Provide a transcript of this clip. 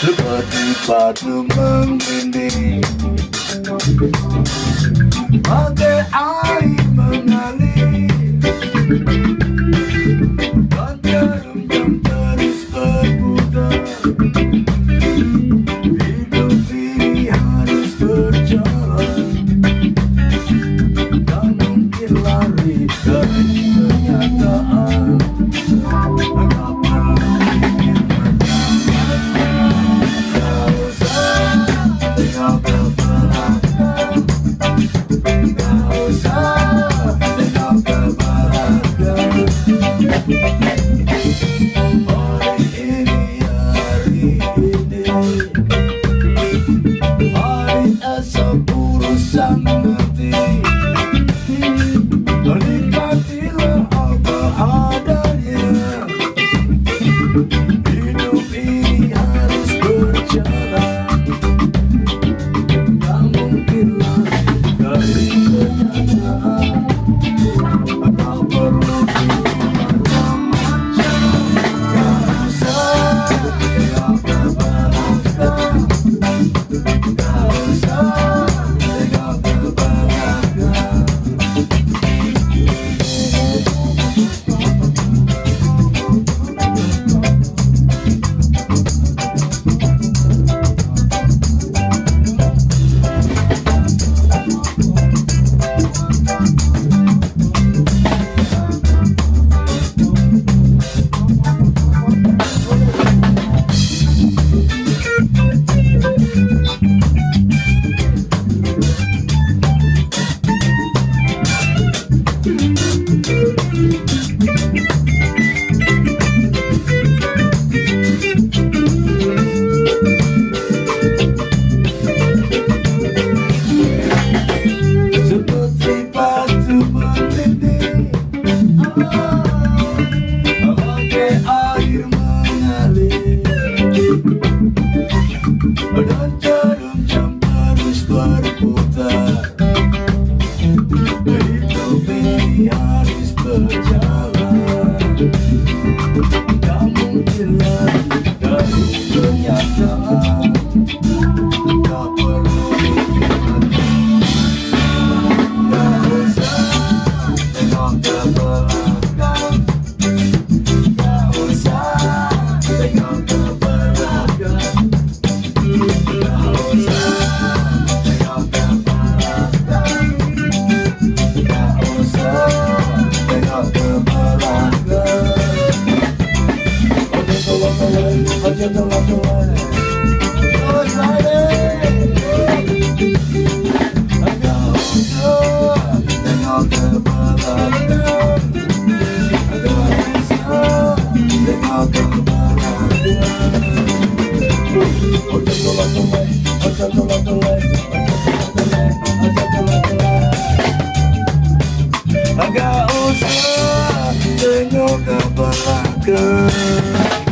Seperti batu membimbing Bagai terus berputar Hidup ini harus berjalan along the way, oh, just along the way Oh, it's riding Agak usah tengok ke belakang Agak usah tengok ke belakang Oh, just along the way, oh, just along the way Oh, just along the way, oh, just along the way Agak usah tengok ke belakang